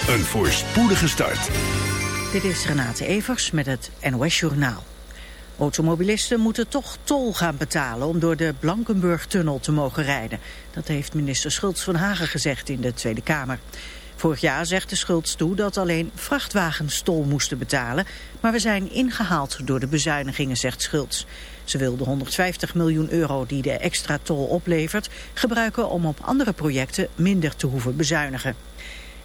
een voorspoedige start. Dit is Renate Evers met het NOS Journaal. Automobilisten moeten toch tol gaan betalen om door de Blankenburg-tunnel te mogen rijden. Dat heeft minister Schultz van Hagen gezegd in de Tweede Kamer. Vorig jaar zegt de Schultz toe dat alleen vrachtwagens tol moesten betalen. Maar we zijn ingehaald door de bezuinigingen, zegt Schultz. Ze wil de 150 miljoen euro die de extra tol oplevert... gebruiken om op andere projecten minder te hoeven bezuinigen.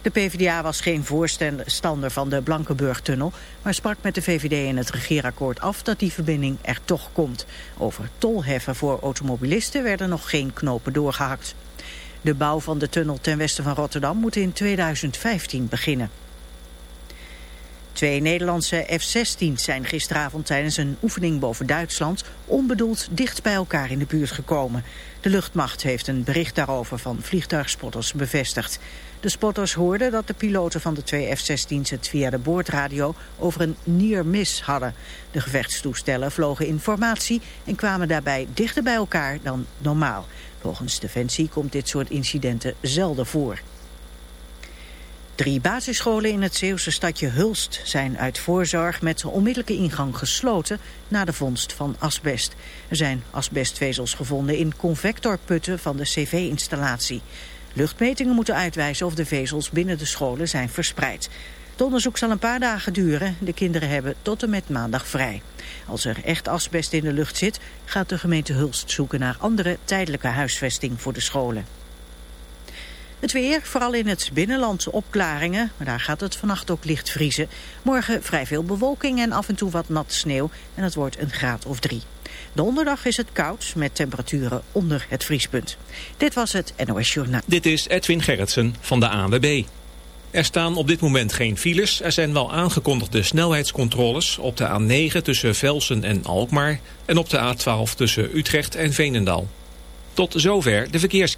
De PvdA was geen voorstander van de Blankenburg-tunnel... maar sprak met de VVD in het regeerakkoord af dat die verbinding er toch komt. Over tolheffen voor automobilisten werden nog geen knopen doorgehakt. De bouw van de tunnel ten westen van Rotterdam moet in 2015 beginnen. Twee Nederlandse F-16's zijn gisteravond tijdens een oefening boven Duitsland onbedoeld dicht bij elkaar in de buurt gekomen. De luchtmacht heeft een bericht daarover van vliegtuigspotters bevestigd. De spotters hoorden dat de piloten van de twee F-16's het via de boordradio over een near miss hadden. De gevechtstoestellen vlogen in formatie en kwamen daarbij dichter bij elkaar dan normaal. Volgens Defensie komt dit soort incidenten zelden voor. Drie basisscholen in het Zeeuwse stadje Hulst zijn uit voorzorg met onmiddellijke ingang gesloten na de vondst van asbest. Er zijn asbestvezels gevonden in convectorputten van de cv-installatie. Luchtmetingen moeten uitwijzen of de vezels binnen de scholen zijn verspreid. Het onderzoek zal een paar dagen duren. De kinderen hebben tot en met maandag vrij. Als er echt asbest in de lucht zit, gaat de gemeente Hulst zoeken naar andere tijdelijke huisvesting voor de scholen. Het weer, vooral in het binnenland opklaringen, maar daar gaat het vannacht ook licht vriezen. Morgen vrij veel bewolking en af en toe wat nat sneeuw en het wordt een graad of drie. Donderdag is het koud met temperaturen onder het vriespunt. Dit was het NOS Journaal. Dit is Edwin Gerritsen van de ANWB. Er staan op dit moment geen files. Er zijn wel aangekondigde snelheidscontroles op de A9 tussen Velsen en Alkmaar... en op de A12 tussen Utrecht en Veenendaal. Tot zover de verkeers...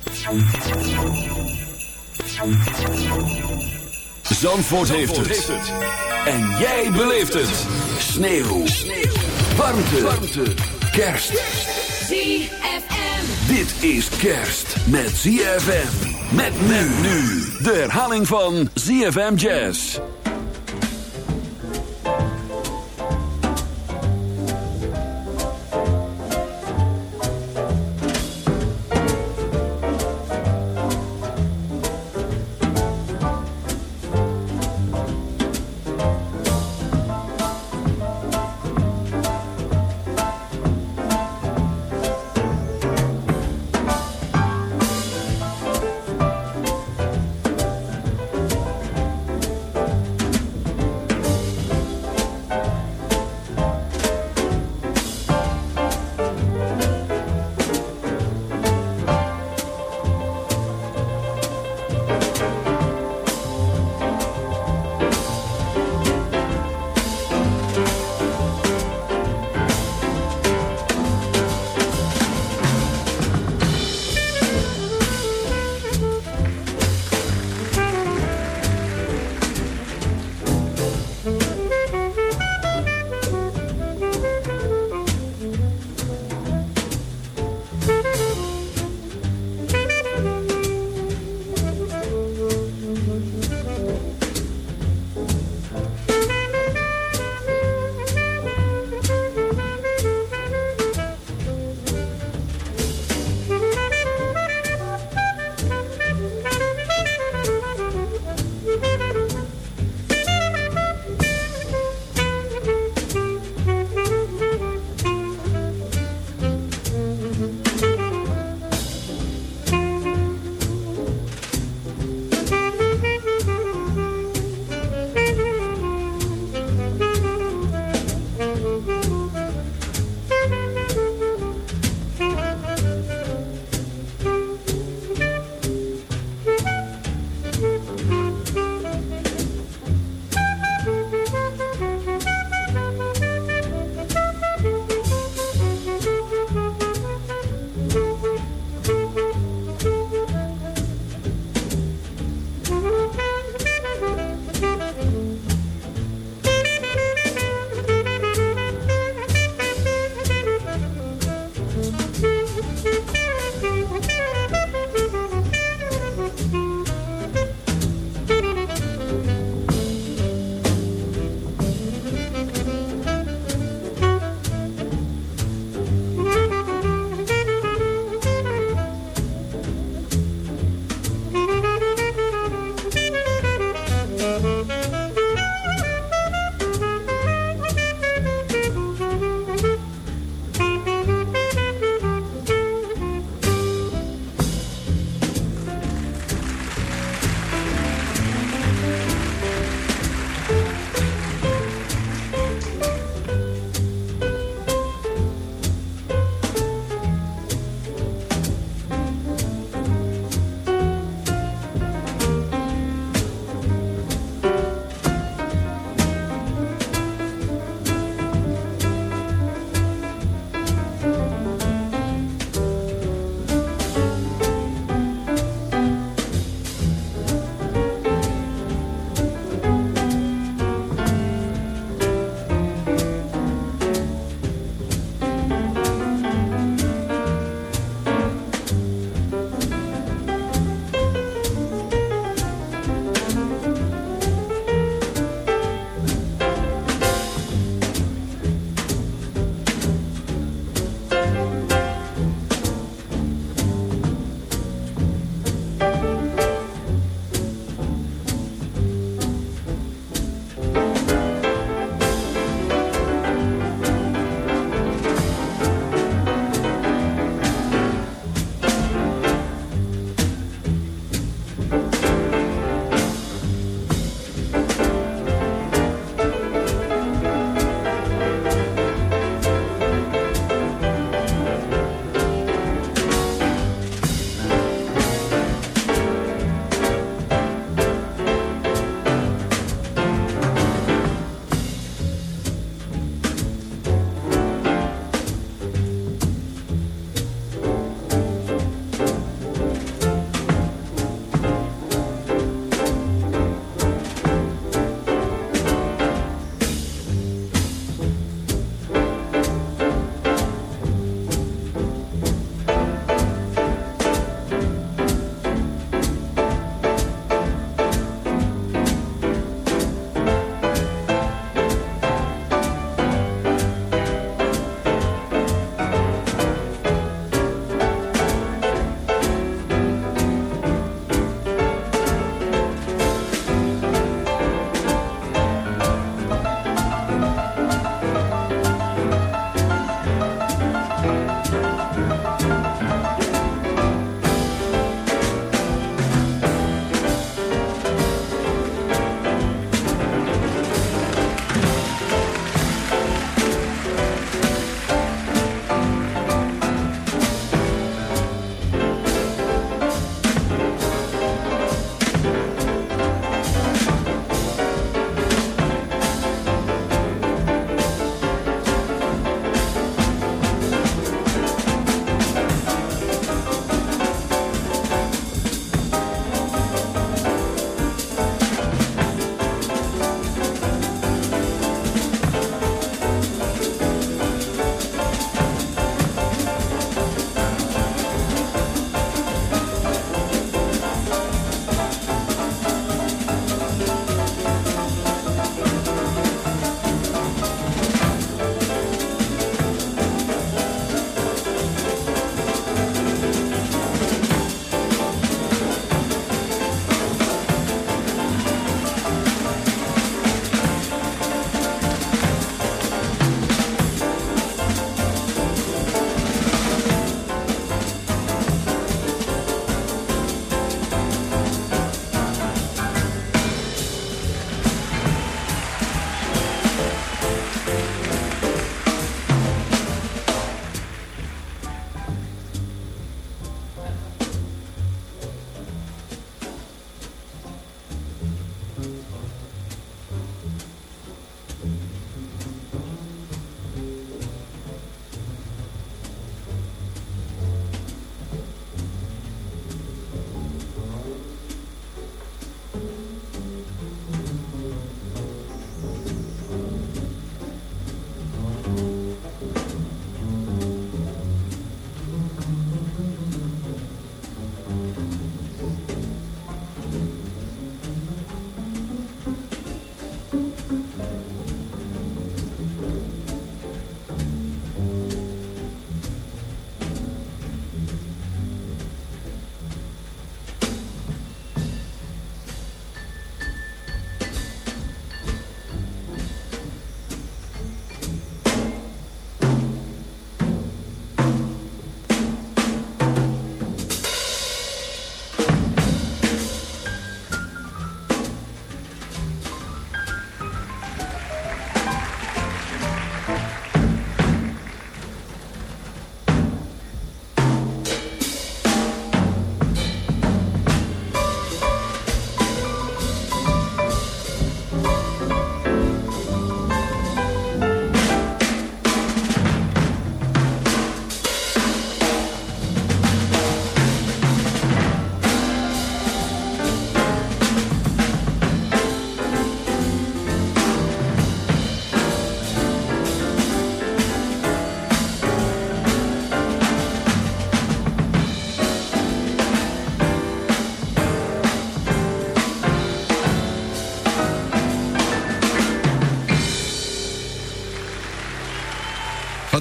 Zandvoort, heeft, het. En jij beleeft het. Sneeuw. Sneeuw. Warmte. Warmte. Kerst. ZFM. Dit is kerst met ZFM. Met men nu. De herhaling van ZFM Jazz.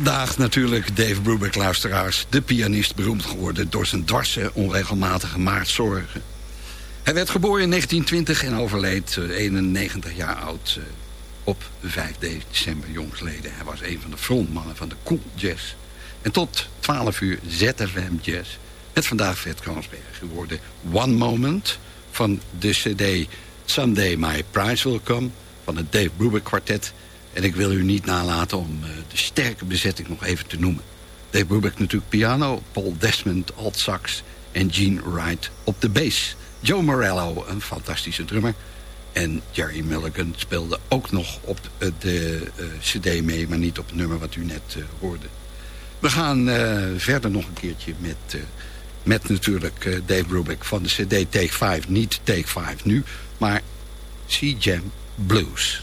Vandaag natuurlijk Dave Brubeck, luisteraars. De pianist beroemd geworden door zijn dwarse, onregelmatige maartzorgen. Hij werd geboren in 1920 en overleed 91 jaar oud op 5 december jongsleden. Hij was een van de frontmannen van de Cool Jazz. En tot 12 uur ZFM Jazz. Met vandaag Fred Kroonsberg geworden One Moment van de cd Someday My Prize Will Come van het Dave Brubeck kwartet. En ik wil u niet nalaten om uh, de sterke bezetting nog even te noemen. Dave Brubeck natuurlijk piano, Paul Desmond alt sax en Gene Wright op de bass. Joe Morello, een fantastische drummer. En Jerry Mulligan speelde ook nog op de uh, cd mee, maar niet op het nummer wat u net hoorde. We gaan verder nog een keertje met, met natuurlijk Dave Brubeck van de cd Take 5. Niet Take 5 nu, maar C-Jam Blues.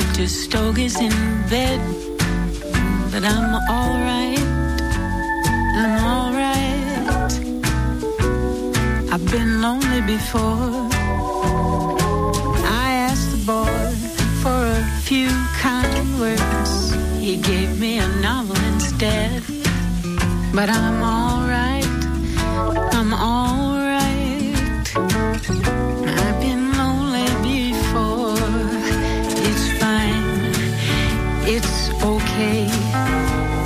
smoked his stogies in bed. But I'm alright, I'm alright. I've been lonely before. I asked the boy for a few kind words. He gave me a novel instead. But I'm alright. Okay.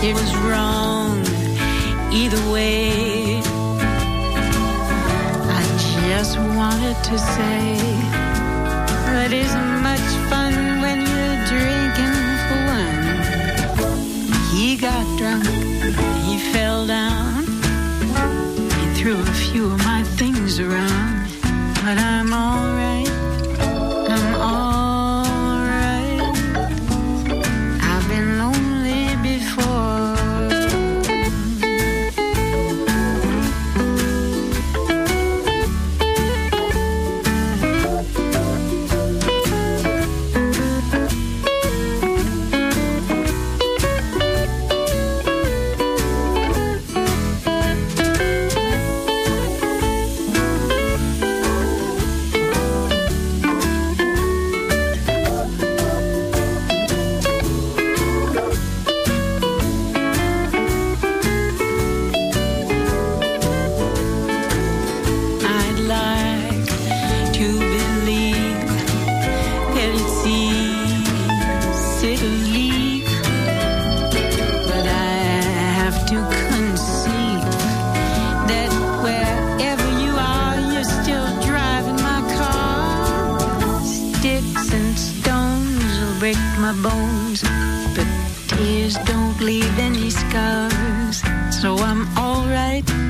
It was wrong either way. I just wanted to say that isn't my bones, but tears don't leave any scars. So I'm alright.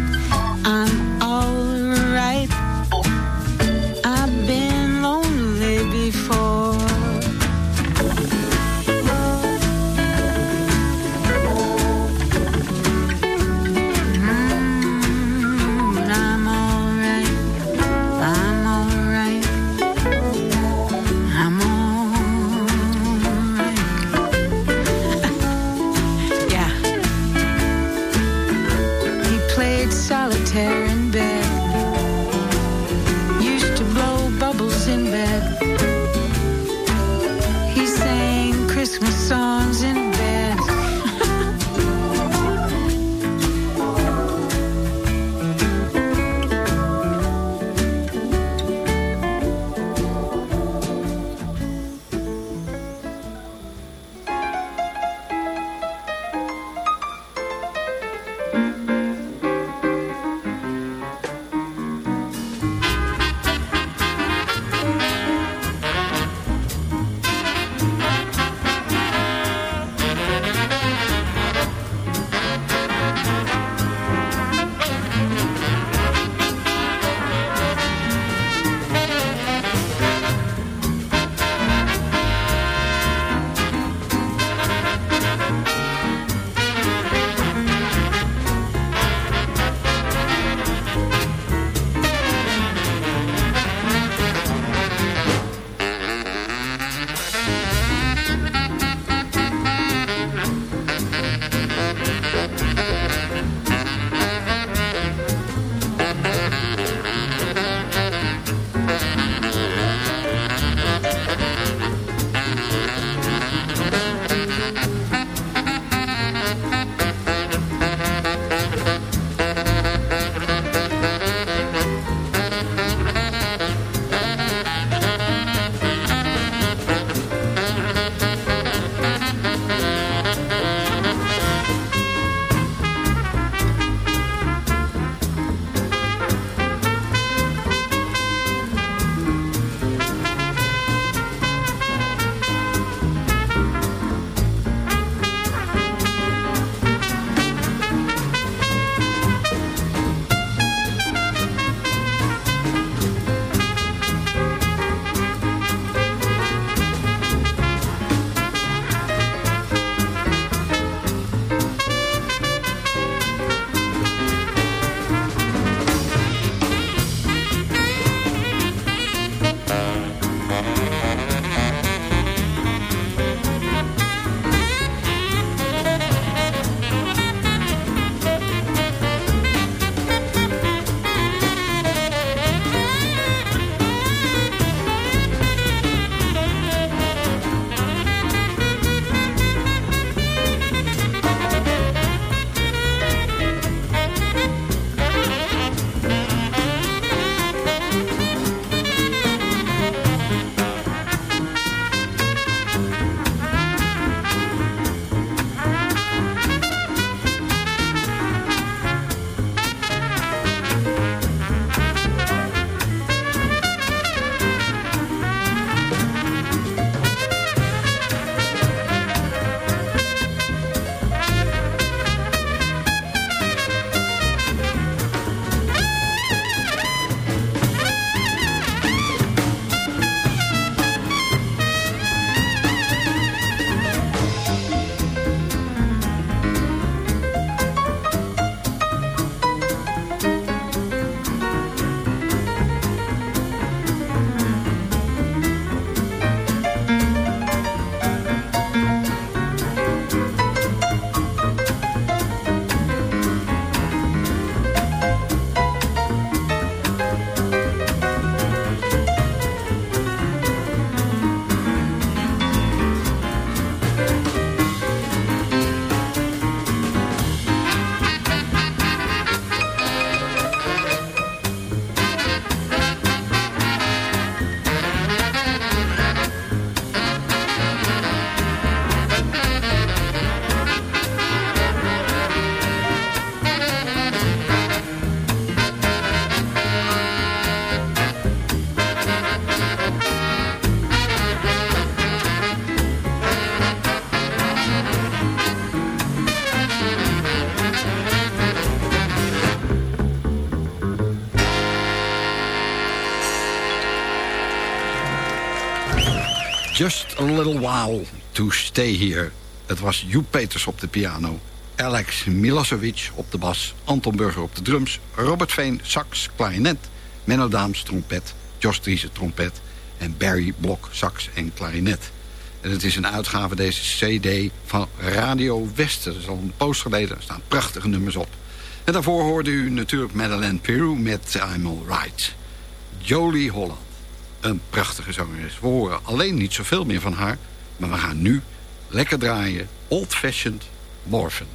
A little while to stay here. Het was Joep Peters op de piano. Alex Milosevic op de bas. Anton Burger op de drums. Robert Veen, sax, klarinet. Menno Daams, trompet. Jos Driese, trompet. En Barry Blok, sax en klarinet. En het is een uitgave, deze cd, van Radio Westen. Dat is al een post geleden. Er staan prachtige nummers op. En daarvoor hoorde u natuurlijk Madeleine Peru met I'm Alright. Jolie Holland. Een prachtige zangeres. We horen alleen niet zoveel meer van haar. Maar we gaan nu lekker draaien. Old Fashioned Morphin.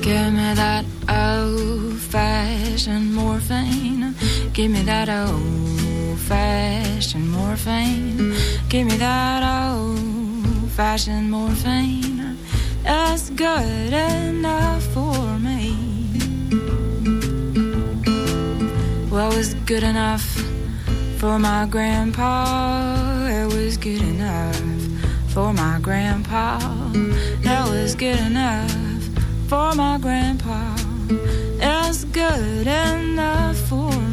Give me that old-fashioned morphine. Give me that old-fashioned morphine. Give me that old-fashioned morphine. That's good enough for me. Well, it was good enough for my grandpa. It was good enough for my grandpa. That was good enough for my grandpa. It's good enough for me.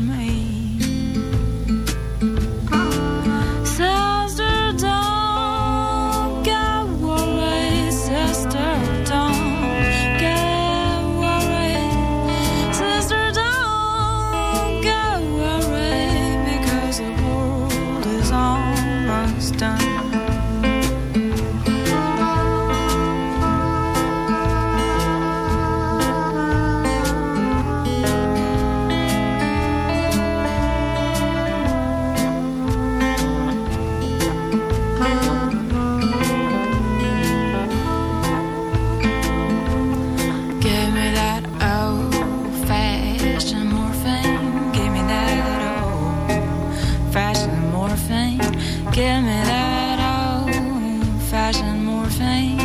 Give me that old-fashioned morphine.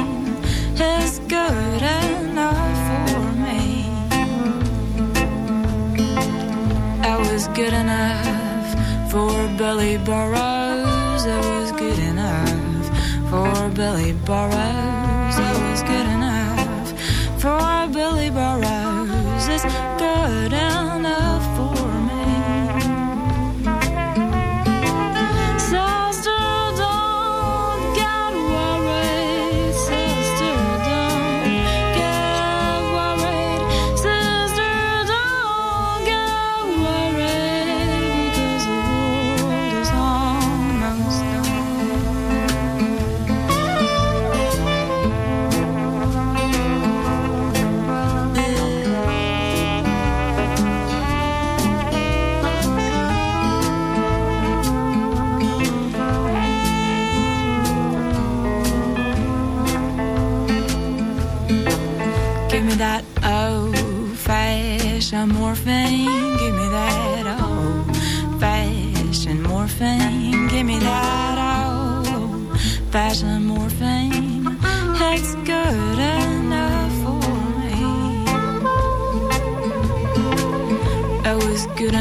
It's good enough for me. That was good enough for Billy Burrows. That was good enough for Billy Burrows.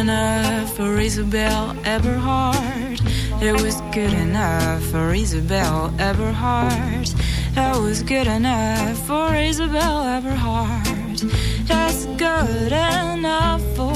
Enough for Isabel Eberhard. It was good enough for Isabel Eberhard. That was good enough for Isabel Eberhard. That's good enough for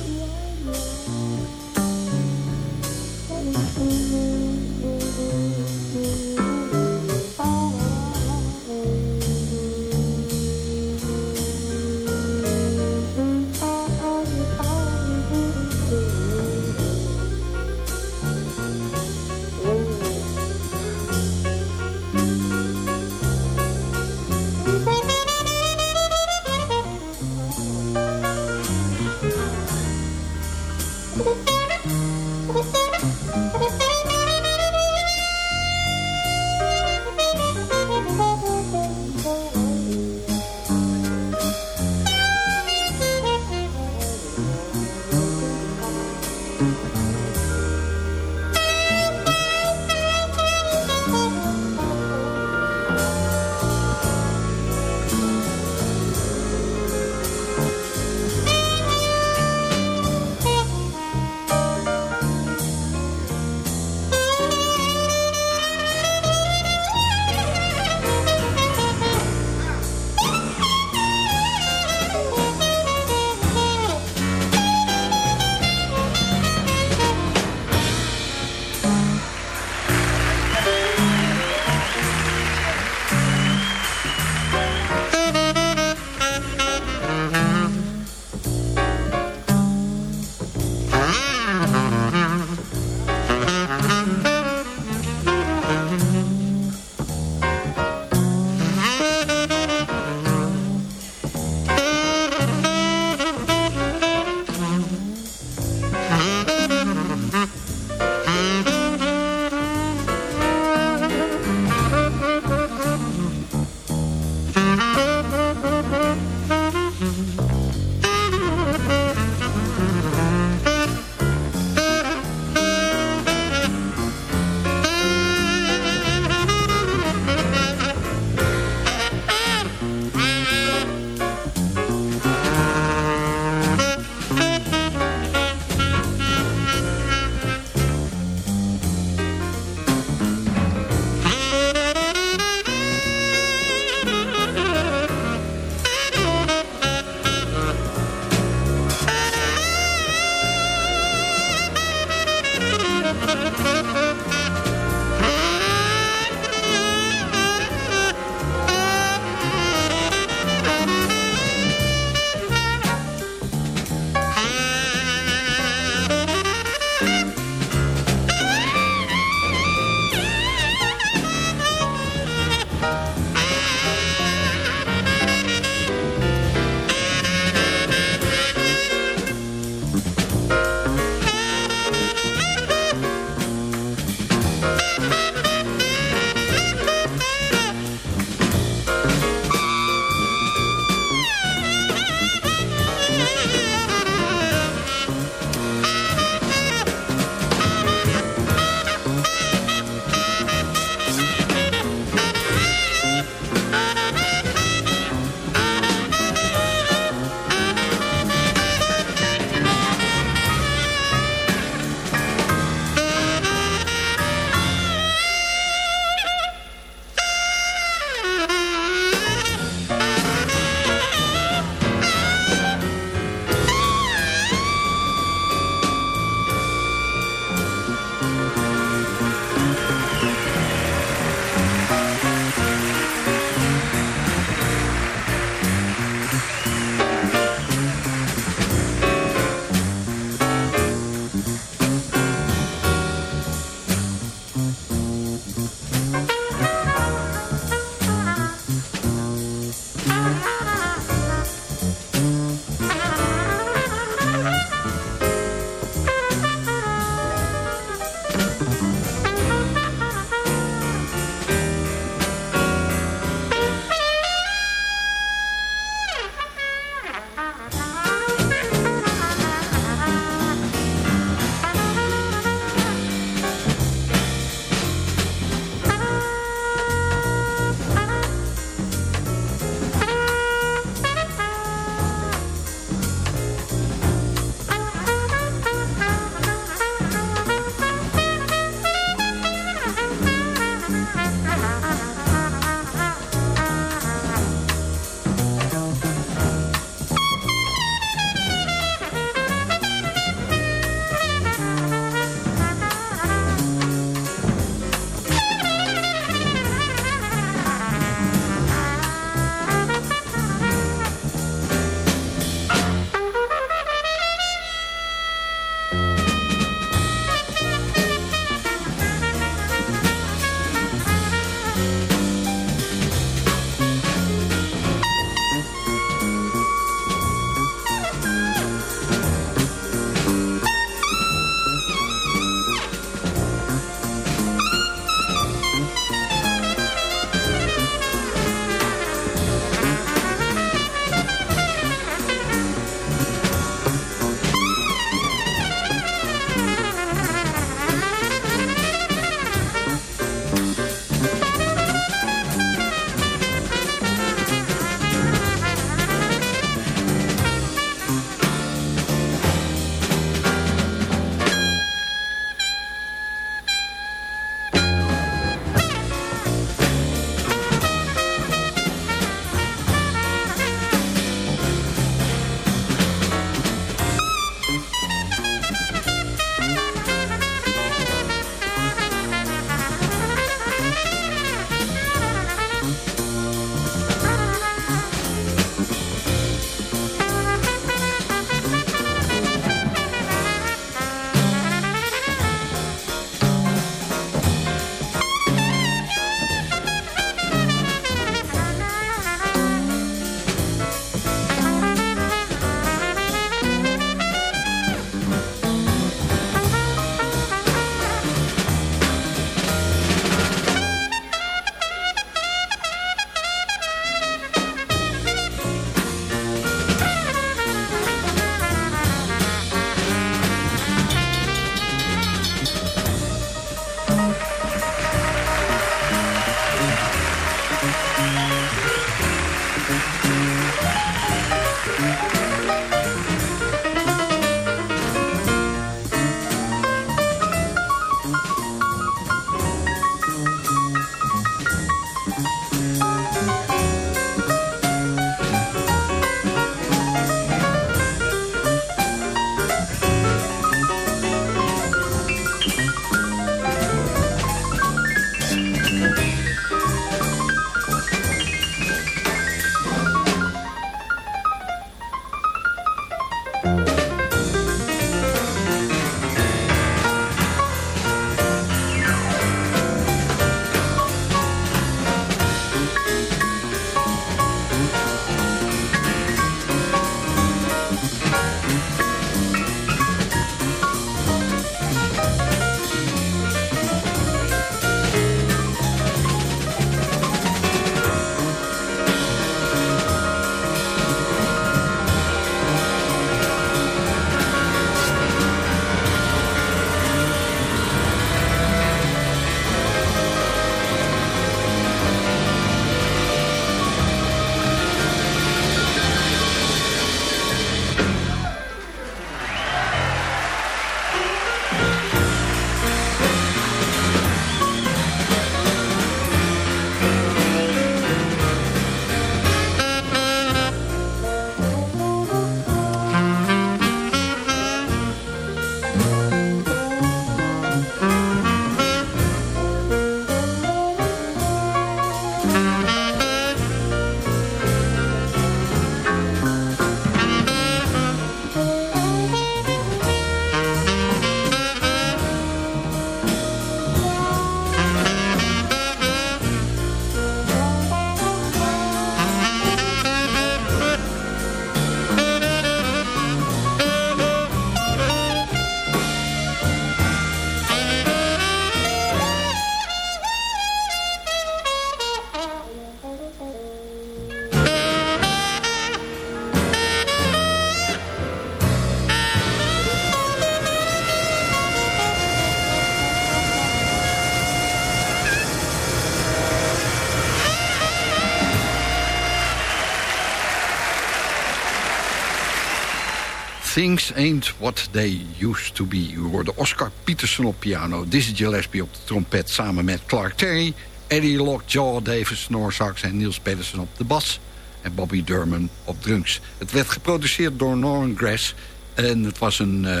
Things Ain't What They Used To Be. U hoorde Oscar Peterson op piano, Dizzy Gillespie op de trompet... samen met Clark Terry, Eddie Lockjaw, Davis Snorsax en Niels Pedersen op de bas... en Bobby Durman op drums. Het werd geproduceerd door Norman Grass en het was een uh,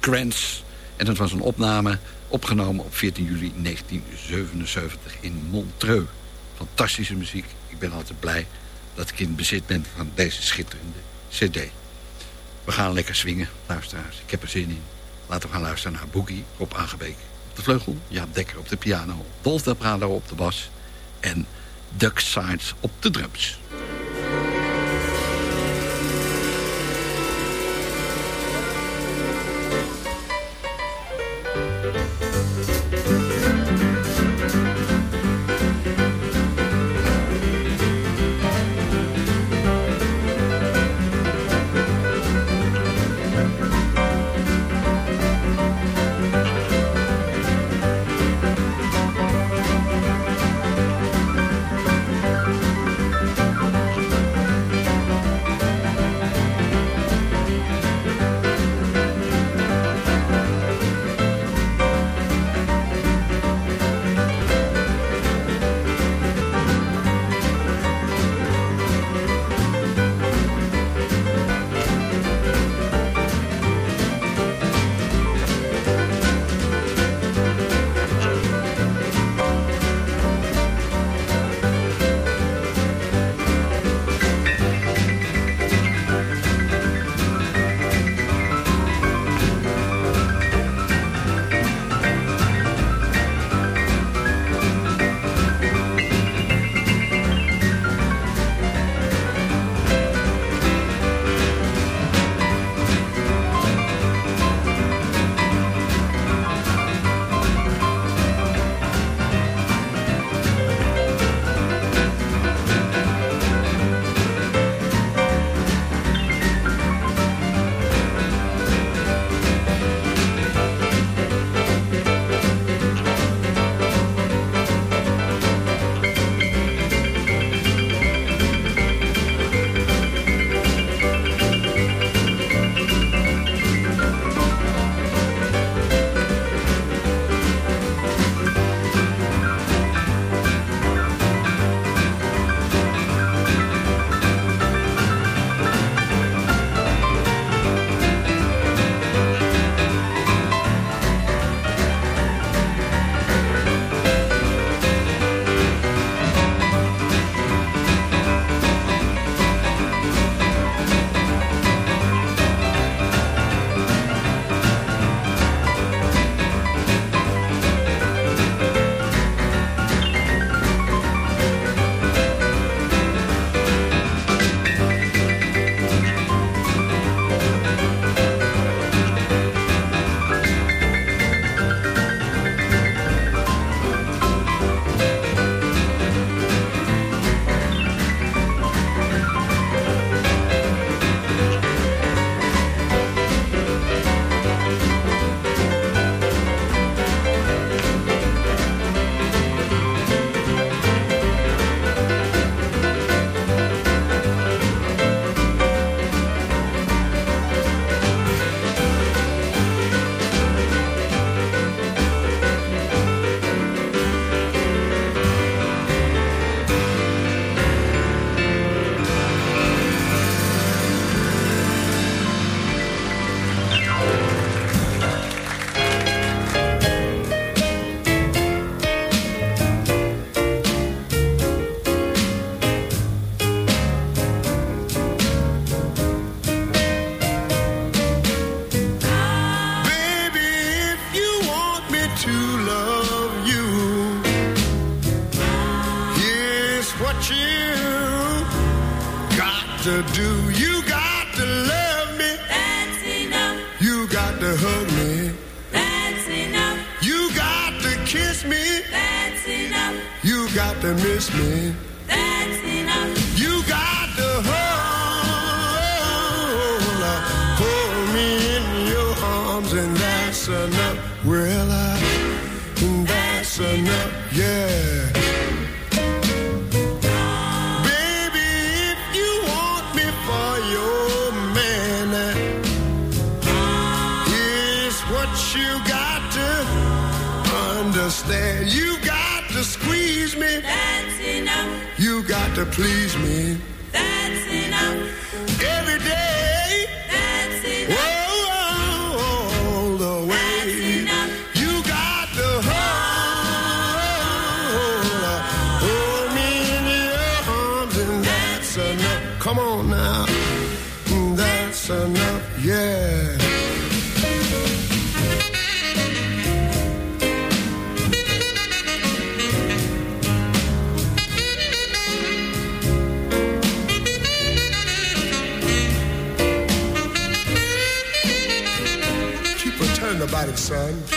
Grants... en het was een opname opgenomen op 14 juli 1977 in Montreux. Fantastische muziek. Ik ben altijd blij dat ik in bezit ben van deze schitterende cd. We gaan lekker swingen, luisteraars. Ik heb er zin in. Laten we gaan luisteren naar Boogie op Aangebeek. Op de vleugel, Jaap Dekker op de piano, Dolf de Prado op de bas... en Duck Sides op de drums. listen up, yeah. Baby, if you want me for your man, here's what you got to understand. You got to squeeze me. That's enough. You got to please me. That's enough. Every day. son.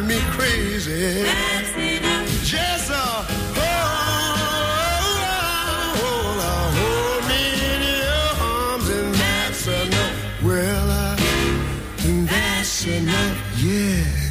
driving me crazy. Just a hold, oh, oh, hold, oh, hold me in your arms, and that's enough. Well, uh, that's enough, yeah.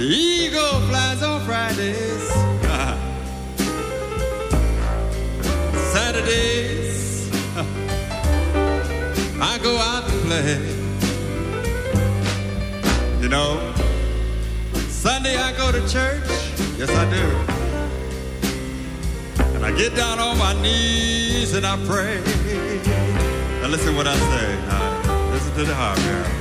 The eagle flies on Fridays. Saturdays, I go out and play. You know, Sunday I go to church. Yes, I do. And I get down on my knees and I pray. Now listen what I say. Now, listen to the heart, girl.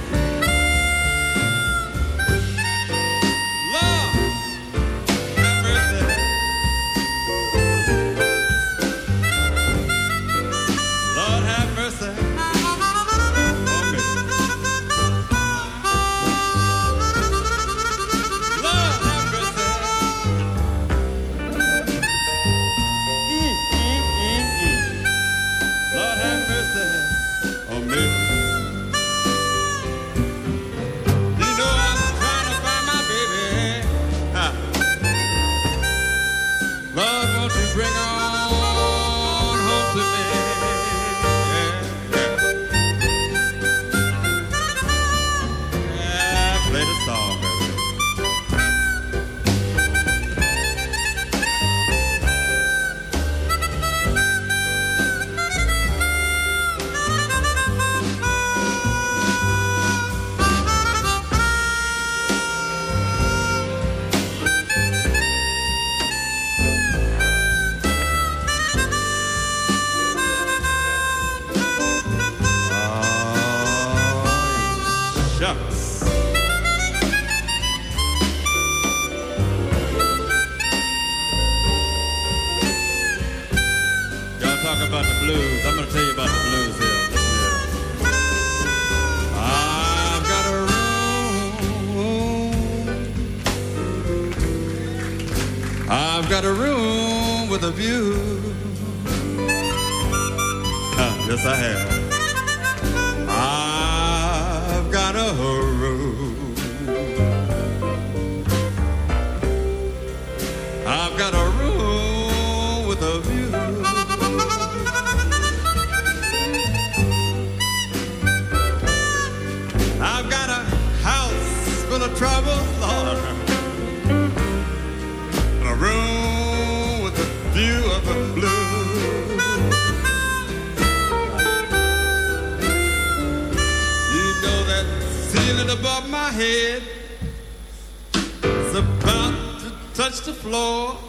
about the blues. I'm going to tell you about the blues here. I've got a room. I've got a room with a view. Huh, yes, I have. Head is about to touch the floor.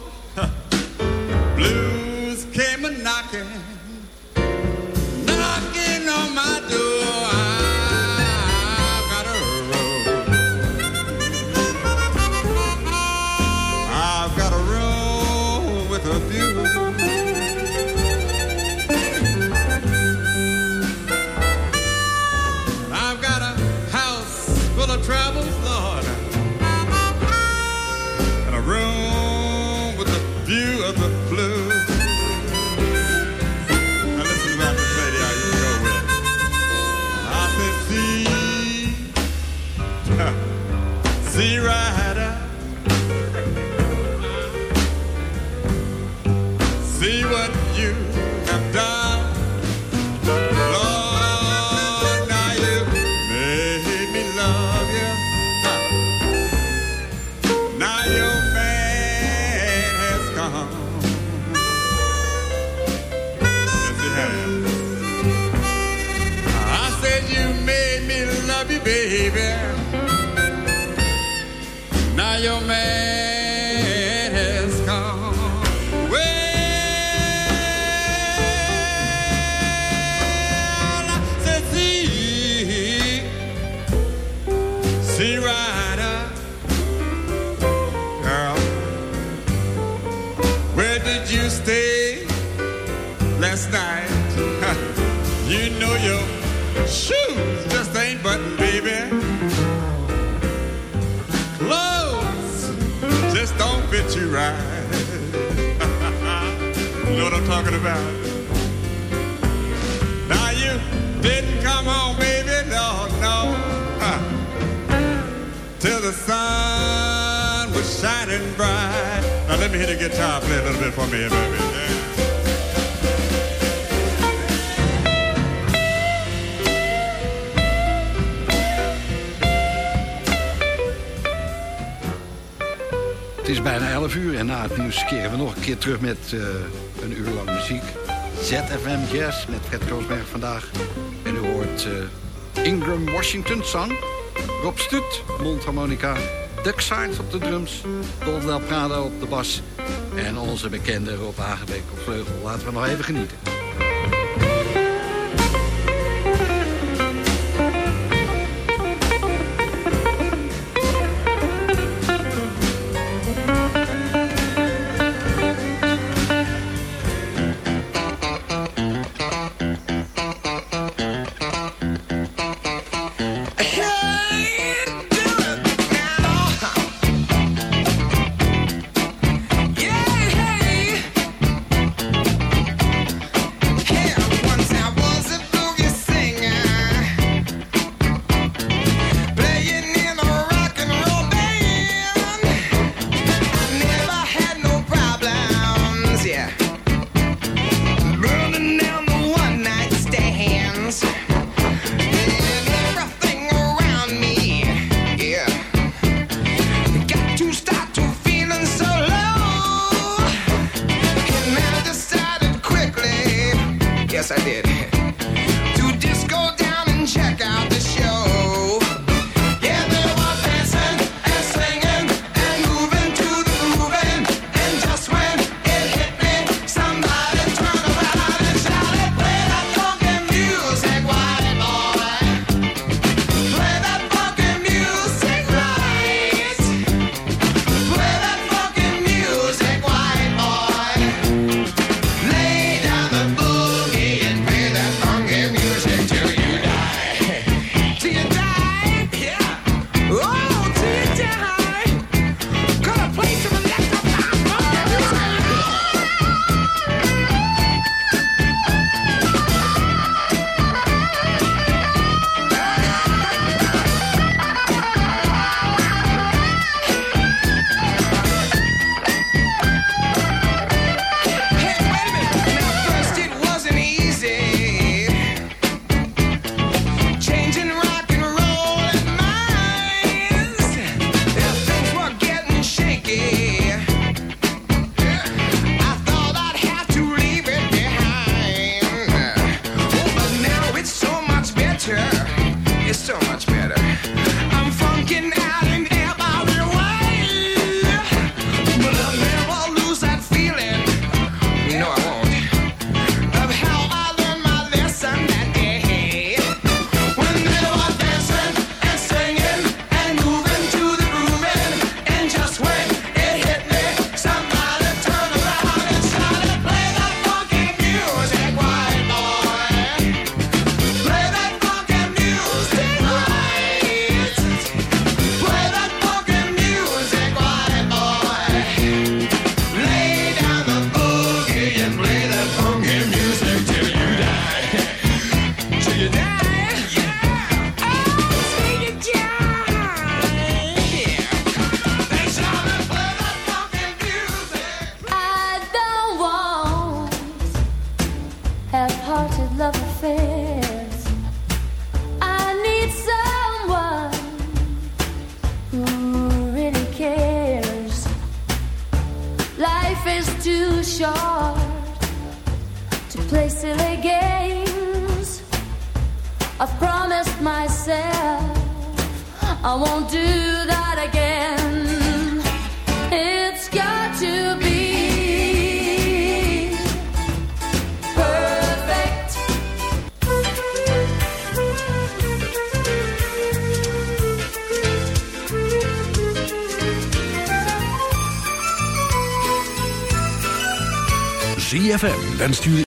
Don't you know what I'm talking about? Now you didn't come home, baby, no, no. Huh. Till the sun was shining bright. Now let me hit the guitar, play a little bit for me, baby. Yeah. Is bijna 11 uur en na het nieuws keren we nog een keer terug met eh, een uur lang muziek. ZFM Jazz met Fred Koosberg vandaag. En u hoort eh, Ingram Washington Song, Rob Stut, mondharmonica, Duck Sides op de drums, Goldwell Prado op de bas en onze bekende Rob Hagebeek op vleugel. Laten we nog even genieten. ZFM wenst u